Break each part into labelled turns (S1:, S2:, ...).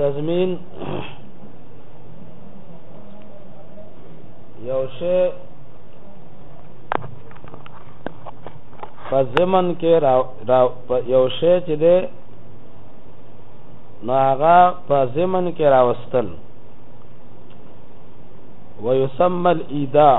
S1: تضمین یو شی په زمن کې را, را یو شی چې دی نو هغه په زمن کې راوستل ويسمى الايداع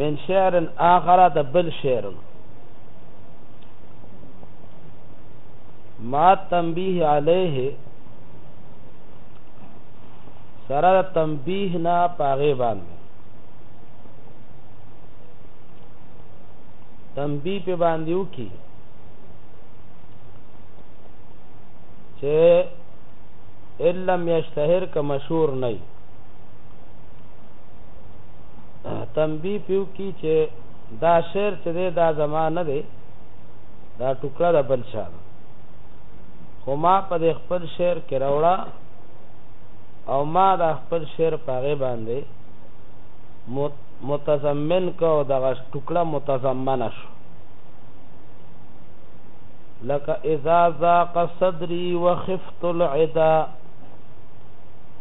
S1: من شعر آخر د بل شعر ما تنبیه علیه سره د تنبیه نه پاغه باندې تنبیه په باندې وکي چې الا مشتهر ک مشهور نه تنبیه پې وکړي چې دا شعر چې دی دا زما نه دی دا ټوکړه د بل چا ده خو ما په دې خپل شعر کې راوړه او ما دا خپل شعر په هغې باندې متضمن کو دغه ټوکړه متضمنه شو لکه اذا ذاق صدري وخفت العدا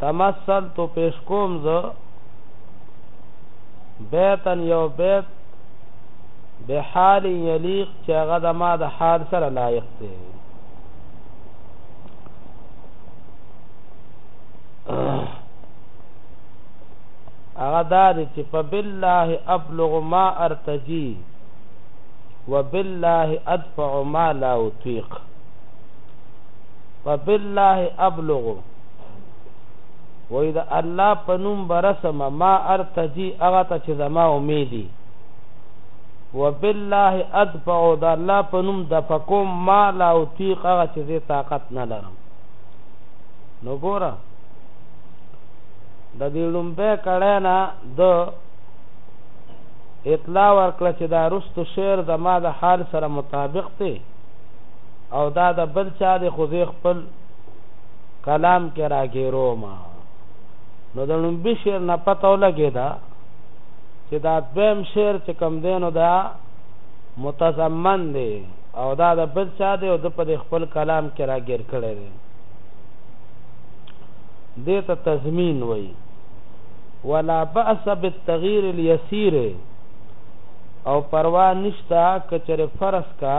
S1: تمثل تو پیش کوم زه بیتن یو بیت به حال یلیق چې هغه د ما د حال سره لایق دی هغه دا دی چې په بالله ابلغ ما ارتجی وبالله ادفع ما لا اطيق فبالله ابلغ وای دا الله په نوم برسم ما ارتجی هغه ته چې زما امیدي وبالله ادفع دا الله په نوم د فکوم ما لا اوتیق هغه چې زه طاقت نه لرم نو ګوره د دې لومبه کړه نه د اطلاع ورکړه چې دا رستو شعر زما د حال سره مطابق دی او دا د بل چا د خوځې خپل کلام کې راګیرو ما نو د لومبي شعر نه پته ولګې ده چې دا دویم شعر چې کم دی نو دا متضمن دی او دا د بل چا دی او د په خپل کلام کې راګیر کړی دی دې ته تضمین وایي ولا باس بالتغيير اليسير او پروا نشتا کچره فرض کا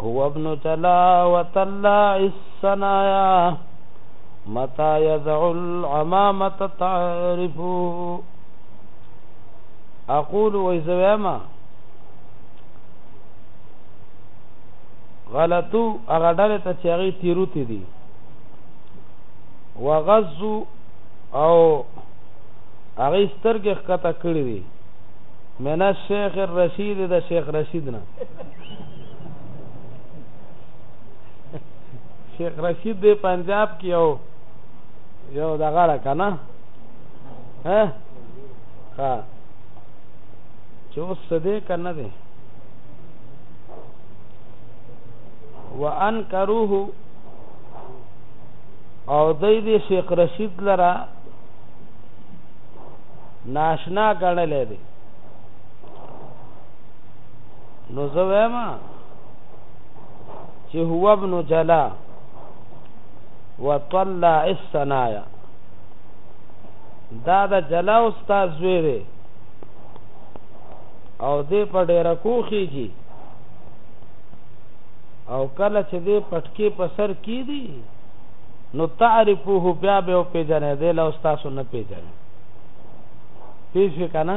S1: هو ابن تلاوة الله السنايا متى يدع العمامة تعرف اقول ويزويما غلطو هغه ډله ته چې هغه تیروتی دي وغزو او هغه سترګې ښکته کړې دي من الشيخ الرشيد د شیخ رشید نه شیخ رشید دی پنجاب کې یو یو دغه را کنه ها ها چې اوس څه دی کنه دی وانکروه او دای دی شیخ رشید لرا ناشنا ګڼلې دی نو زه وایم چې هو ابن جلا وطلع السنايا دا د جلا استاد زوی دی او دې په ډېر کوخیږي او کله چې دې پټکی په سر کی دی نو تعرفوه بیا به او پیژنې دې له استاد نه پیژنې پیژې کنه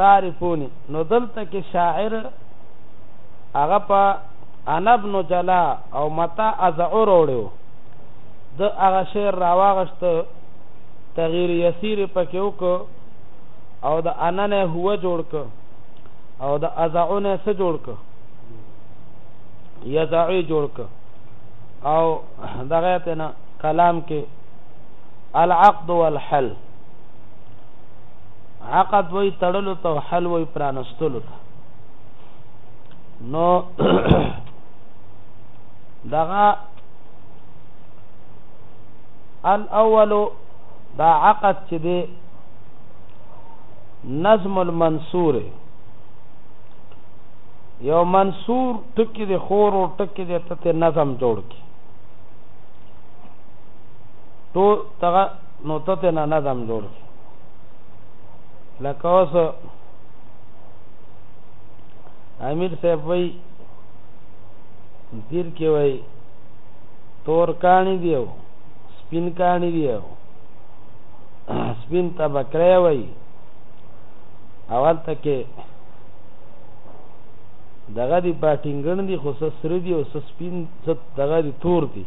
S1: تعرفوني نو دلته کې شاعر هغه په انا ابن جلا او متا ازعور وړو د هغه شعر راواغشت تغییر یسیر پکې وکړو او د انا نه هو جوړ ک او د ازعون سره جوړ ک یزعی جوړ ک او دغه ته نه کلام کې العقد والحل عقد وای تړلو ته او حل وای پرانستلو ته نو دغه الاول دا عقد چې دی نظم المنصور یو منصور ټکی دی خور او ټکی دی ته نظم جوړ کی تو تغه نو ته نه نظم جوړ کی لکه اوس امیر صاحب وای دیر کې وای تور کانی دیو سپین کانی دیو سپین ته بکره وای اول تکه دغه دی پټینګن دی خو سره دی او سپین ست دغه دی تور دی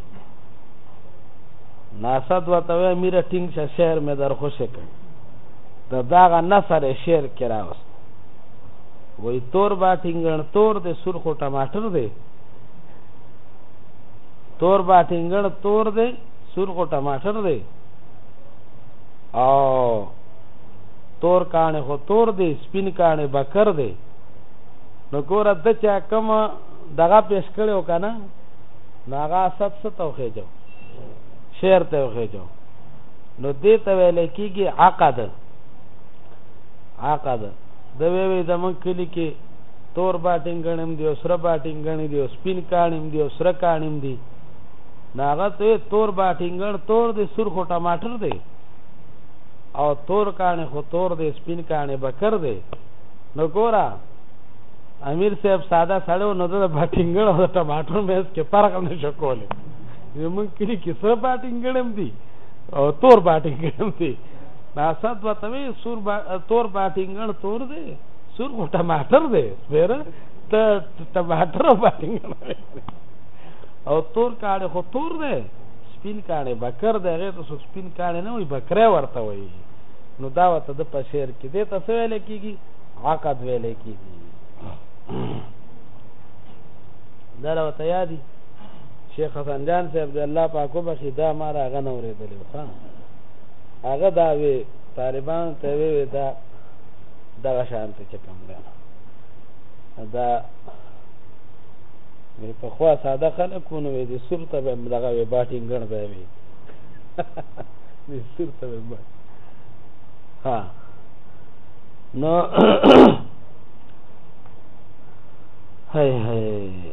S1: نصد ورته وایې میره ټینګ شه شعر مې در خوشې کړ د داغه نثر یې شعر کې راوست وای تور با ټینګڼ تور دی سور خو ټماټر دی تور با ټینګڼ تور دی سور خو ټماټر دی او تور کانه خو تور دی سپین کانه بکر دی نو ګوره د چا کوم دغه پیش کړو کنه ناغه ست ست او خېجو شعر ته وخېجو نو دې ته ویل کېږي عقد عقد د وی وی زمون کلی کې تور باټینګ غنم دی او سره باټینګ غنی دی او سپین کانیم دی او سره کانیم دی ناغه ته تور باټینګ غن تور دی سور خو ټماټر دی او تور کانه خو تور دی سپین کانه بکر دی نو ګورا امیر صاحب ساده سړیو نو د باټینګ غن او ټماټر مېز کې فرق نشو کولی زمون کلی کې سر باټینګ ګړم دی او تور باټینګ ګړم دی دا سات وته وی سور با تور باټینګ ګړ تور دی سور کو ټماټر دی سپیره ته ټماټر باټینګ او تور کاړه خو تور دی سپین کاړه بکر دی غیر ته سپین کاړه نه وي بکره ورته وي نو دا وته د پشیر کې دی تاسو ویل کېږي عقد ویل کېږي دا راته یادی شیخ حسن جان صاحب د الله پاک وبخي دا ما را غنه اوریدلې ښا هغه دا وی طالبان ته وی دا دغه شان ته چکم ده دا مې په خوا ساده خلکونه وې د سور ته به دغه وې باټینګ ګڼ به وي د سور ته به باټ ها نو هاي هاي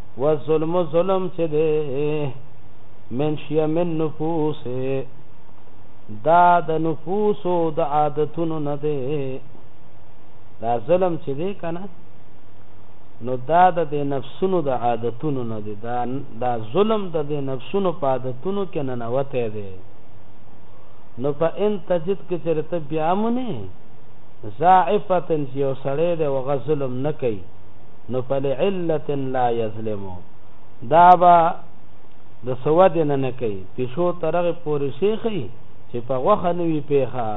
S1: والظلم ظلم چې دی من شیه من نفوس دا د نفوس او د عادتونو نه دی دا ظلم چې دی کنه نو دا د دې نفسونو د عادتونو نه دی دا دا ظلم د دې نفسونو په عادتونو کې نه نوته دی نو په ان تجد کې چرته بیا مونږ ضعفت یو سړی دی وغ ظلم نه کوي نو فلعلت لا یظلمو دا با د سواد نه نه کوي پیشو ترغه پورې شیخي چې په غوخه نوي پیخه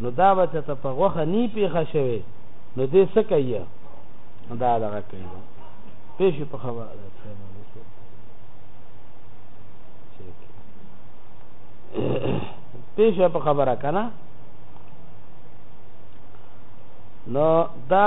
S1: نو دا به چې ته په غوخه نی پیخه شوي نو دې څه کوي دا دغه کوي پیشي په خبره ده پیشه په خبره کنه نو دا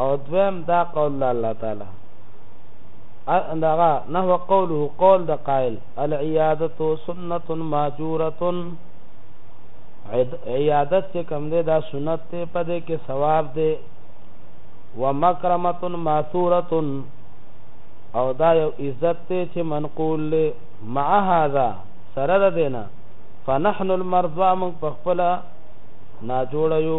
S1: او دویم دا قول د الله تعالی دغه نحو قوله قول د قائل العیادت سنت ماجوره عیادت چې کوم دی دا سنت ته پدې کې ثواب دی ومکرمه ماثوره او دا یو عزت ته چې منقول له مع هذا سره ده دینا فنحن المرضى من خپل نا جوړ یو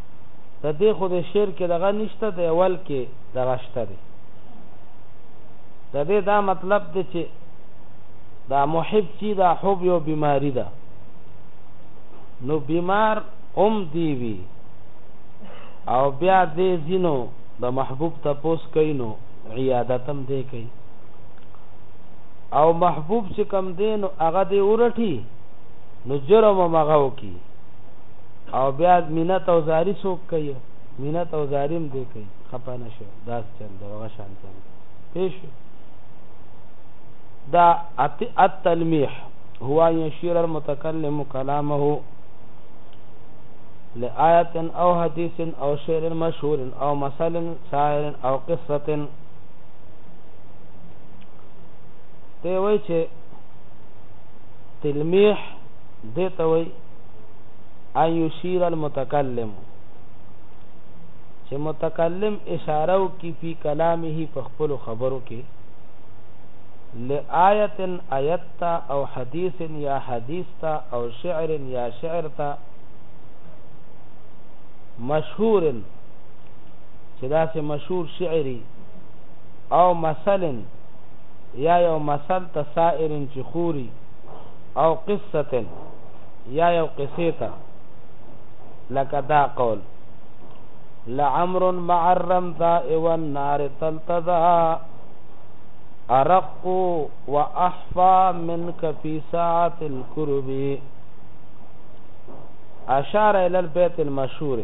S1: د دې خو د شعر کې دغه نشته د اول کې دغه شته دی د دې دا مطلب دی چې دا محب چې دا حب یو بیماری ده نو بیمار هم دی وی او بیا دې زینو د محبوب تپوس کوي نو عیادتم دې کوي او محبوب چې کم دین هغه دې ورټي نو جرم مغاو کی او بیا منت او زاری څوک کوي منت او زاری هم دی کوي خپه نه شي داس چل دی هغه شان چل دی پیش دا التلمیح هو ان يشير المتكلم كلامه لآية او حديث او شعر مشهور او مثل شاعر او قصه ته وای چې تلمیح دته وای ان یشیر المتکلم چې متکلم اشاره وکي په کلامه په خپل خبرو کې لآیت آیت تا او حدیث یا حدیث تا او شعر یا شعر تا مشهور چې دا سه مشهور شعری او مثل یا یو مثل تسائر چې خوري او قصه یا یو قصه تا لکه دا قول لعمر معرم ذا والنار تلتذا ارق و احفا منك في ساعه الكرب اشار الى البيت المشهور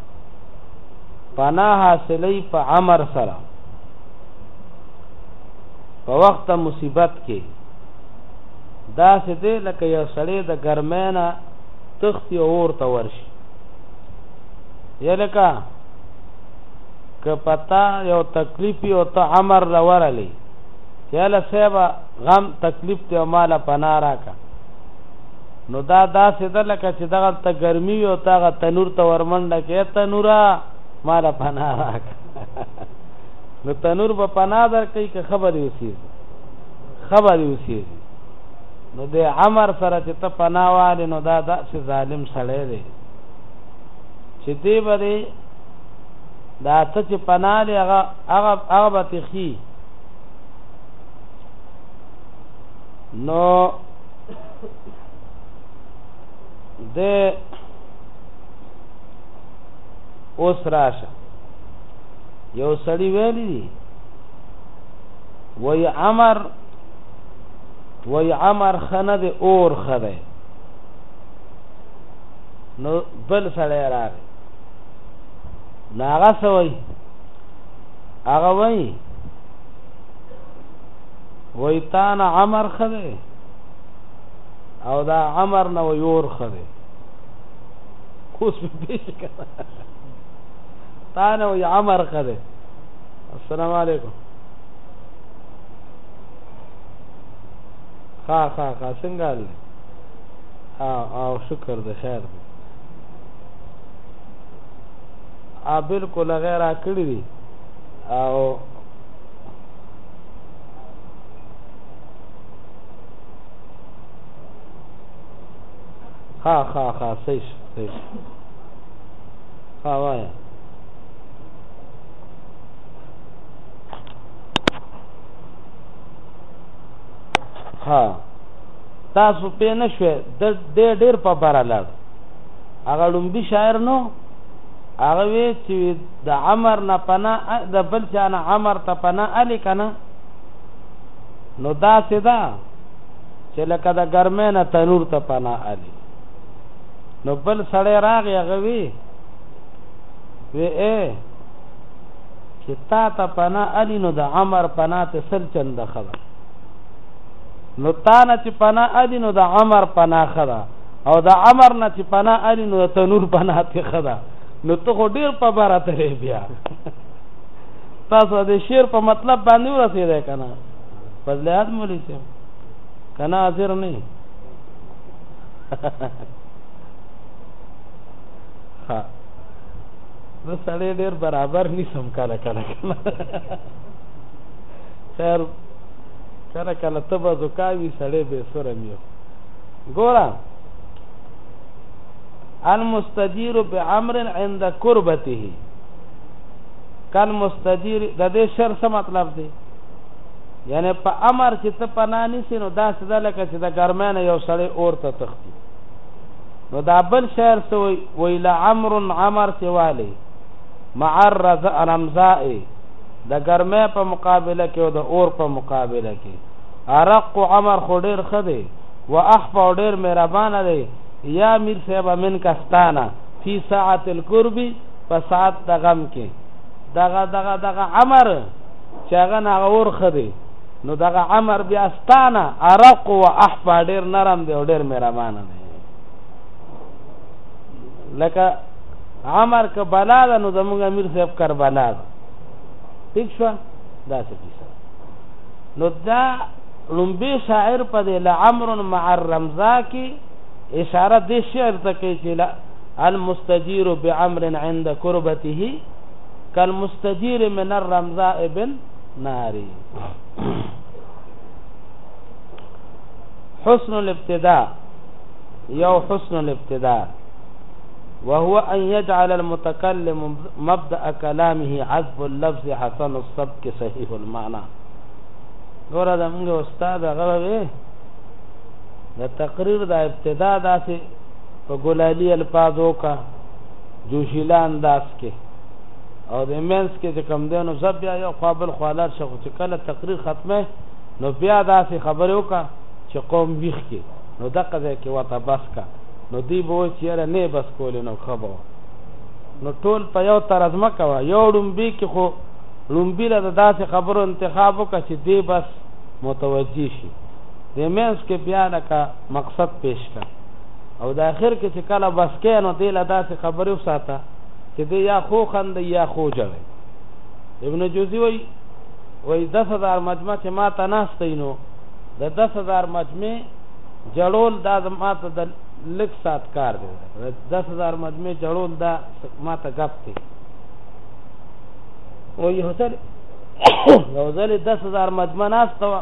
S1: پناه حاصلې په امر سره په وخت مصیبت کې دا څه دی لکه یو سړی د ګرمینا تختی اور ته ورشي یا لکه که پتا یو تکلیفي او ته امر لورلې چاله سبا غم تکلیف ته مال پناه راکا نو دا داسې ده لکه چې دغه ته ګرمي وي او ته هغه تنور ته ورمنډه کې تنوره ما له پناه راکړه نو تنور به پناه درکوي که خبرې اوسېږي خبرې اوسېږي نو د عمر سره چې ته پناه والې نو دا داسې ظالم سړی دی چې دی به دی دا ته چې پناه دی هغه هغه هغه به تښي نو د اوس راشه یو سړی ویلی دی وی عمر وی عمر خنه د اور خده نو بل سړی راغی ناغه سوی هغه وای وای تا نه عمر خده او دا عمر نو یور خره اوس په دې شي کنه تا نو ی عمر خره السلام علیکم خا خا خا څنګه حال دی او شکر د خیر دی ا بالکل غیر اکړی دی او ها ها ها صحیح صحیح ها وای ها تاسو په نشوي د ډېر ډېر په بار لاړ هغه لومبي شاعر نو هغه وی چې د عمر نه پنا د بل چا نه عمر ته پنا الی کنه نو داسې ده چې لکه د ګرمۍ نه تنور ته پناه علي نو بل سړی راغی هغه وی وی اے چې تا ته پناه علي نو د عمر پناه ته سل چنده خبر نو تا نه چې پناه علي نو د عمر پناه خدا او د عمر نه چې پناه علي نو د تنور پناه ته خدا نو ته خو ډیر په بارا ته بیا تاسو د شعر په مطلب باندې ورسېدای کنه فضلیات مولوی صاحب کنه حاضر نه ها زه سړی ډیر برابر نیسم کله کله خیر کله کله ته به زکاوي سړی به سره میو ګوره المستجیر بعمر عند قربته کل مستجیر د دې شر څه مطلب دی یعنی په امر چې ته پنا نیسی نو دا سده لکه چې د ګرمانه یو سړی اور ته تختی نو دا بل شعر سوی ویل عمر عمر سوالی مع الرز رمزائی د ګرمه په مقابله کې او د اور په مقابله کې ارق عمر خو ډیر خده و احب ډیر مهربان دی یا میر صاحب من کستانه فی ساعت القربی په سات د غم کې دغه دغه دغه عمر چې هغه نه اور خدي نو دغه عمر بیا ستانه ارق او احفا ډیر نرم دی او ډیر مهربان دی لکه عمر ک بلا ده نو زمونږ امیر صاحب کربلا ده ٹھیک شو دا څه کیسه نو دا لومبي شاعر په دې لعمر مع الرمزا کې اشاره دې شعر ته کوي چې المستجير بعمر عند قربته كالمستجير من الرمزاء بن ناري حسن الابتداء یو حسن الابتداء وهو ان يجعل المتكلم مبدا كلامه عذب اللفظ حسن السبق صحيح المعنى ګوره دا موږ استاد هغه د تقریر دا ابتدا داسې په ګلالي الفاظو که جوشیله انداز کې او د مینس کې چې کم دی نو زه بیا یو خوا بل خوا لار شخو چې کله تقریر ختمه نو بیا داسې خبرې وکړه چې قوم ویخ کې نو دقه ځای کې وته بس کا نو دی به وایي چې یاره نه بس کولې نو ښه به نو ټول په یو طرز مه کوه یو ړومبي کې خو ړومبي له داسې خبرو انتخاب وکړه چې دی بس متوجه شي د مینس کې بیا لکه مقصد پیش کړه او د اخر کې چې کله بس کې نو دی له داسې خبرې وساته چې دی یا خو خند یا خو جړی ابن جوزی وای وای 10000 مجمع چې ما ته ناستینو د 10000 مجمع جړول دا ما ته د لک سات کار دی 10000 مجمع جړول دا ما ته غف دی وای هوتل یو ځل 10000 مجمع ناستوا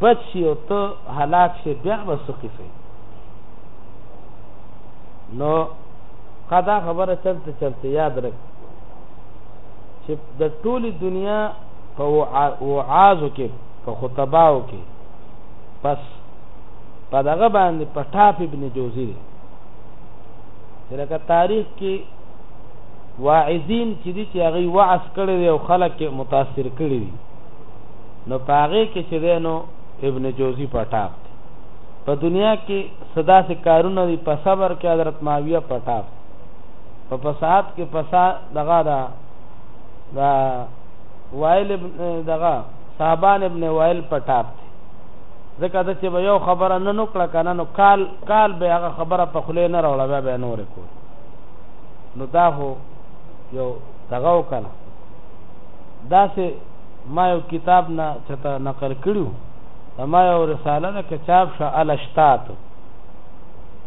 S1: بچ شي او ته هلاک شي بیا به څه قصه نو قدا خبره چلته چلته یاد رک چې د ټولي دنیا په وعازو کې په خطباو کې پس په دغه باندې په ټاپ ابن جوزی دی چې لکه تاریخ کې واعظین چې دي چې هغه وعظ کړي او خلک متاثر کړي دي نو په هغې کې چې دی نو ابن جوزي په ټاپ دی په دنیا کې څه داسې کارونه دي په صبر کې حضرت معاویه په ټاپ دی په فساد کې فساد دغه دا دا وائل ابن دغه صاحبان ابن وائل پټاپ دی ځکه د چې یو خبره نه نکړه کنه نو کال کال به هغه خبره په خله نه راوړه بیا به نور کو نو دا هو یو دغه وکړه دا سه ما یو کتاب نه چته نقل کړیو دا ما یو رساله ده که چاپ شه الاشتات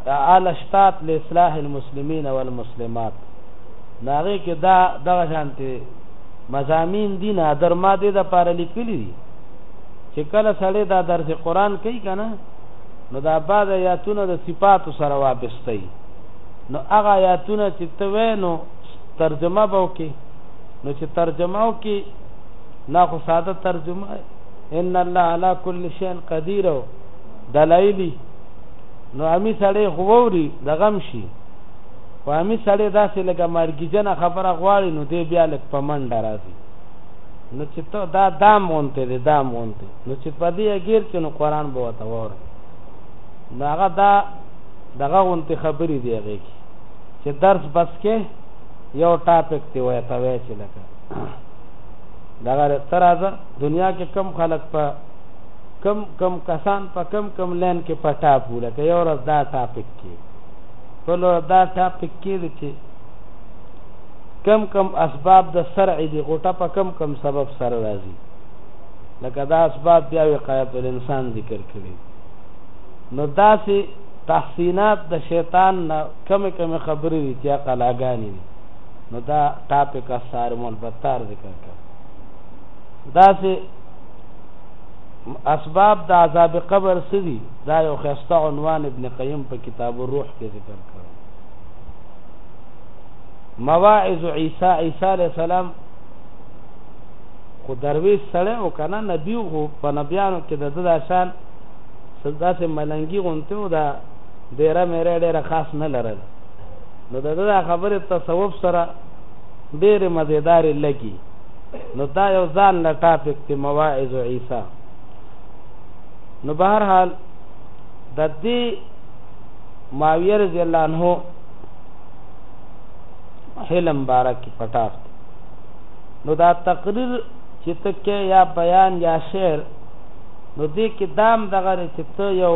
S1: دا الاشتات لاصلاح المسلمین والمسلمات ناغه کې دا دغه شانته مزامین دي نه در ما دې د پاره لیکلي دي چې کله سړی دا درس قران کوي کنه نو دا بعد آیاتونه د صفات سره وابسته نو هغه آیاتونه چې ته وینو ترجمه به وکي نو چې ترجمه او کې نا خو ساده ترجمه ان الله علی کل شیء قدیر دلایلی نو امی سړی غووري د غم شي و امی سړی داسې لګه مرګی جن خبره غواړي نو دی بیا لک پمن درازي نو چې ته دا دام مونته دی دام مونته نو چې په دې غیر چې نو قران به وته وره نو هغه دا دغه غونته خبرې دی هغه چې درس بس کې یو ټاپک ته وای ته وای چې لکه دغه ته راځه دنیا کې کم خلک په کم کم کسان په کم کم لین کې په ټاپ ولکه یو ورځ دا ټاپک کې په لو دا ټاپک کې دي چې کم کم اسباب د سرع دي غټه په کم کم سبب سره راځي لکه دا اسباب بیا وقایت الانسان ذکر کړي نو داسې تحسینات د شیطان نه کمې کمې خبرې دي چې قلاګانې دي نو دا ټاپک الصارم البتار ذکر کړ داسې اسباب د عذاب قبر سدي دا یو خسته عنوان ابن قیم په کتاب الروح کې ذکر کړ مواعظ عیسی عیسی علی السلام خو درویش سره او کنه نبی خو په نبیانو کې د داسان سداسه ملنګي غونته او دا ډیره میره یې ډیره خاص نه لرل نو د ده دا خبرې تصوف سره ډیرې مزیدارې لګي نو دا یو ځان له ټاپک دی مواعظ عیسی نو به هر حال د دې معاویه رضی الله عنه حلم بارک پټاف نو دا تقریر چې تکه یا بیان یا شعر نو دې کې دام دغه چې ته یو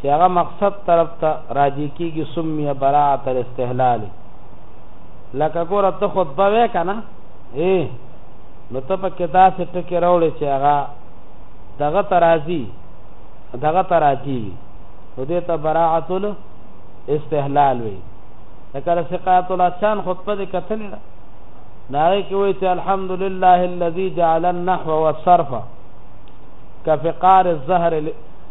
S1: چې هغه مقصد طرف ته راجع کېږي سمي براعة الاستهلال لکه ګوره ته خطبه وې که نه ای نو ته په کې داسې ټکې راوړې چې هغه دغه ته راځي دغه ته راجع وي نو دې ته براعة الاستهلال وي لکه د سقایت الله چان خطبه دې کتلې ده ناغې کې وایي چې الحمد لله الذي جعل النحو والصرف كفقار الزهر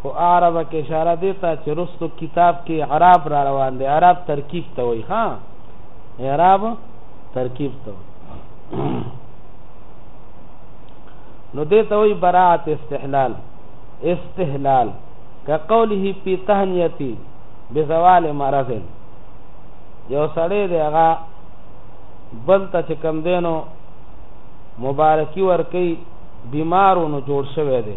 S1: خو اعرب کې اشاره دی ته چې رستو کتاب کې اعراب را روان دی اعراب ترکیب ته وایي ها اعراب ترکیب ته نو دې ته وایي براءت استحلال استحلال كقوله في تهنيتي بزوال مرض یو سړی دی هغه بل ته چې کم دینو مبارکي ورکي بیمارونو جوړ شوی دی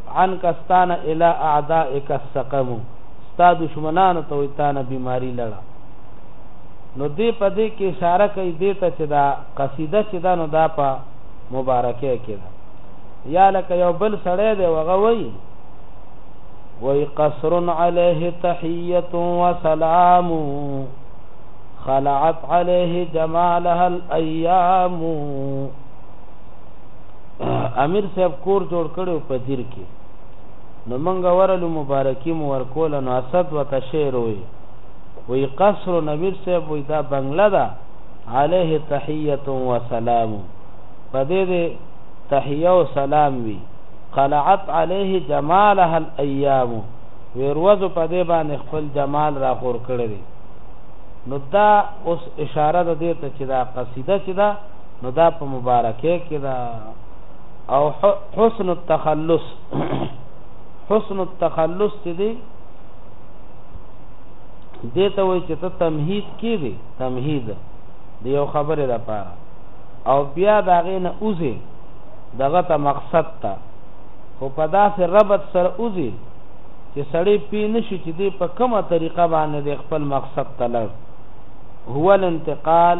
S1: عنک ستا نه الی اعدائک السقم ستا دشمنانو ته وایي تا نه بیماري لړه نو دې په دې کې اشاره کوي دې ته چې دا قصیده چې ده نو دا په مبارکۍ کې ده یا لکه یو بل سړی دی هغه وایي وی قصر علیه تحیت و سلام خلعت علیه جمالها الایام امیر صاحب کور جوړ کړو په دیر کې نو منګه ورلو مبارکي مو ورکول نو اسد وته شعر وي وی قصر نویر صاحب وی دا بنگله ده علیه تحیت و سلام په دې دې تحیه او سلام وی قلعت علیه جمالها الايام ویروز په دې باندې خپل جمال را خور کړی نو دا اوس اشاره ده دې ته چې دا قصیده چې دا نو دا په مبارکه کې دا او حسن التخلص حسن التخلص چې دی دته وای چې ته تمهید کې دی تمهید دی یو خبره ده پاره او بیا دا غینه اوزه دغه ته مقصد ته خو په داسې ربط سره اوزه چې سړی پی نشي چې دی په کومه طریقه باندې خپل مقصد ته لړ هو الانتقال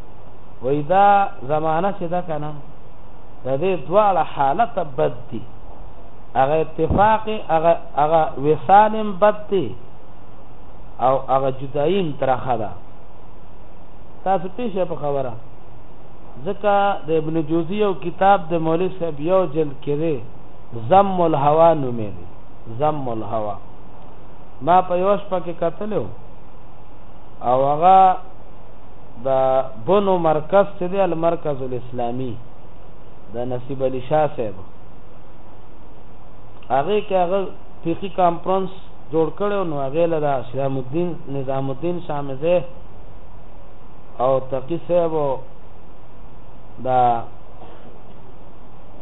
S1: وای دا زمانہ چې دا کنه د دې دواړه حالت بد دي هغه اتفاق هغه هغه وسالم بد دي او هغه جدایم ترخه ده تاسو پیښه په خبره ځکه د ابن جوزی او کتاب د مولوی صاحب یو جلد کې دی زم الهوا نومې دی زم الهوا ما په یوش پکې کتلو او هغه د بنو مرکز چې دی المرکز الاسلامي د نصیب علي شاه صاحب هغه کې هغه فقهي کانفرنس جوړ کړو نو هغه له اسلام الدین نظام الدین شامزه او تقی صاحب دا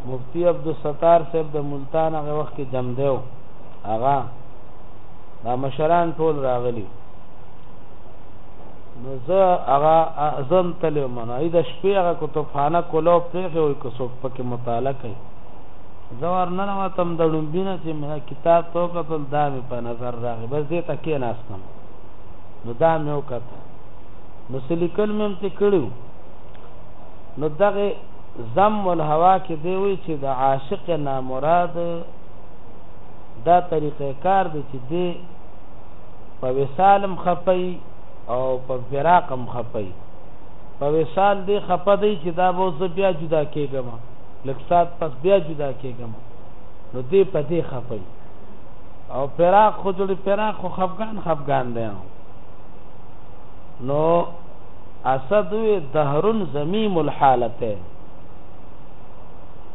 S1: مفتی عبد الستار صاحب د ملتان هغه وخت کې جمع دیو هغه دا مشران ټول راغلي نو زه هغه ځم تلې منو ای د شپې هغه کتابخانه کولو پرېښې وي که څوک پکې مطالعه کوي زه ورننه وتم د ړومبینه چې مې کتاب تو کتل دا مې په نظر راغی بس دې ته کې ناستم نو دا مې وکته نو سلیکل مې هم ته کړو نو دغه زم الهوا کې دی وی چې د عاشق نامراد دا طریقې کار دی چې دی په وصال هم خپه یي او په فراق هم خپه یي په وصال دې خپه دی چې دا به زه بیا جدا کېږم لږ ساعت پس بیا جدا کېږم نو دې په دې خپه یي او فراق خو جوړې فراق خو خفګان خفګان دی نو اسد وی دهرن زمیم الحالته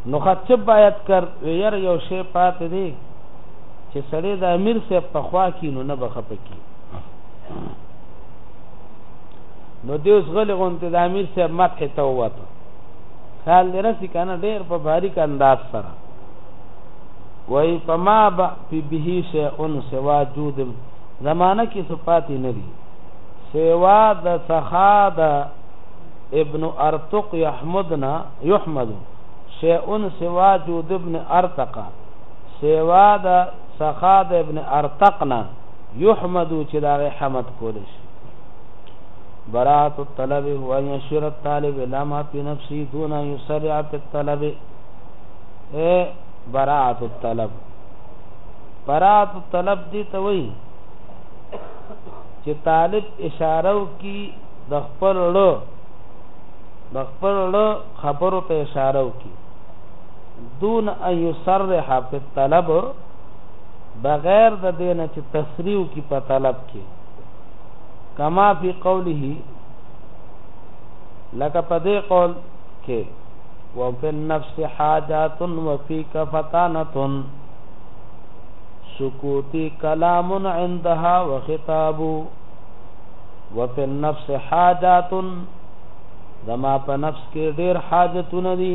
S1: نو خط باید کر ویر یو شی پات دی چه سړی د امیر صاحب په خوا کی نو نه به خپه کی نو دیوس غلی غونته د امیر صاحب مدح ته ووته خیال دی رسی کنه ډیر په باریک انداز سره وای په ما به به شی ان سوا جود زمانہ کې صفاتی نه دي سوا د سخا د ابن ارتق يحمدنا يحمد شيء سوا جود ابن ارتقا سوا د سخا د ابن ارتق نه يحمد چې د هغې حمد کول شي براءت الطلب هو ان يشير الطالب الى ما في نفسه دون ان يسرع في الطلب اي براءت الطلب براءت الطلب دي ته وایي چې طالب اشاره وکي د خپل له د خپل له خبرو ته اشاره وکي دون ان يصرح في الطلب بغیر د دینه چې تصریح کی په طلب کې کما فی قوله لکه په دې قول کې وفي النفس حاجات وفيك فتانه سکوتی کلام عندها وخطاب وفي النفس حاجات زما په نفس کې ډېر حاجتونه دي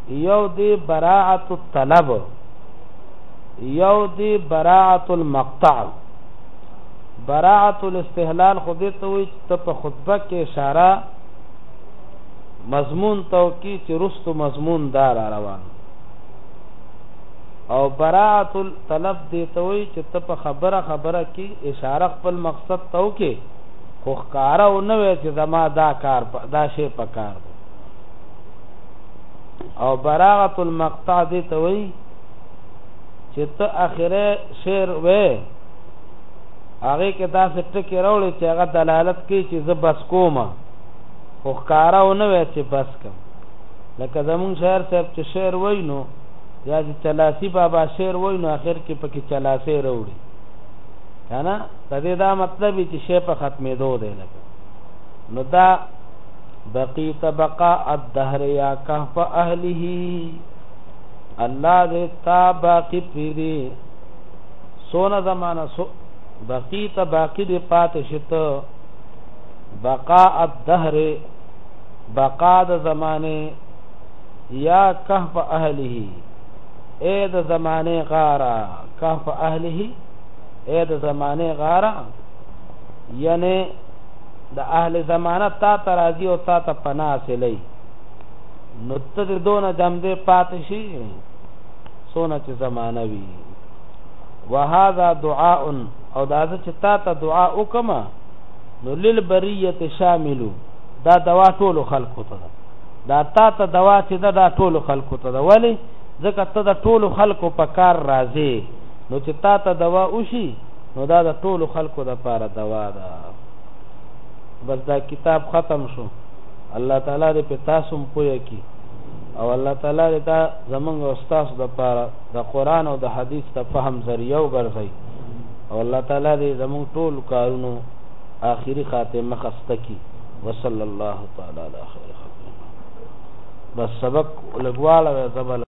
S1: یو دی براعت الطلب یو دی براعت المقطع براعت الاستهلال خو دې ته وي چې په خطبه کې اشاره مضمون تو کی چې رستو مضمون دار روان او براعت الطلب دې ته وي چې په خبره خبره کې اشاره خپل مقصد تو کې خو ښکارا او نه وي چې زما دا کار دا شی پکار دی او براغت المقطع دې ته وایي چې ته اخره شعر وې هغه کې داسې ټکی راوړي چې هغه دلالت کوي چې زه بس کوم خو ښکارا ونه وي چې بس کوم لکه زمون شاعر صاحب چې شعر وای نو یا چې چلاسی بابا شعر وای نو اخر کې پکې چلاسی راوړي کنه د دې دا مطلب چې شی په ختمېدو دی لکه نو دا بقیت بقاء الدهر یا کهف اهله الله دې تا باقی پریدي سونه زمانہ سو بقیت باقی دې پات شت بقاء الدهر بقا د زمانه یا کهف اهله اے د زمانه غارا کهف اهله اے د زمانه غارا یعنی د اهل زمانه تا ته راځي او تا ته پناه حاصلوي نو ته د دونه جمدې پاتې شي څونه چې زمانه وي وهذا دعاء او دا چې تا ته دعا وکما نو للبریه شاملو دا دوا ټول خلکو ته دا تا ته دوا چې دا, دا ټول خلکو ته دا ولی ځکه ته د ټول خلکو په کار راځې نو چې تا ته دوا وشي نو دا د ټول خلکو د پاره دوا ده بس دا کتاب ختم شو الله تعالی دې په تاسو هم پوهه کړي او الله تعالی دې دا زمونږ او ستاسو دپاره د قرآن او د حدیث د فهم ذریعه وګرځوي او الله تعالی دې زمونږ ټول کارونو آخري خاتمه خسته کړي وصلی الله تعالی علی خیر خلق بس سبق لګواله زبل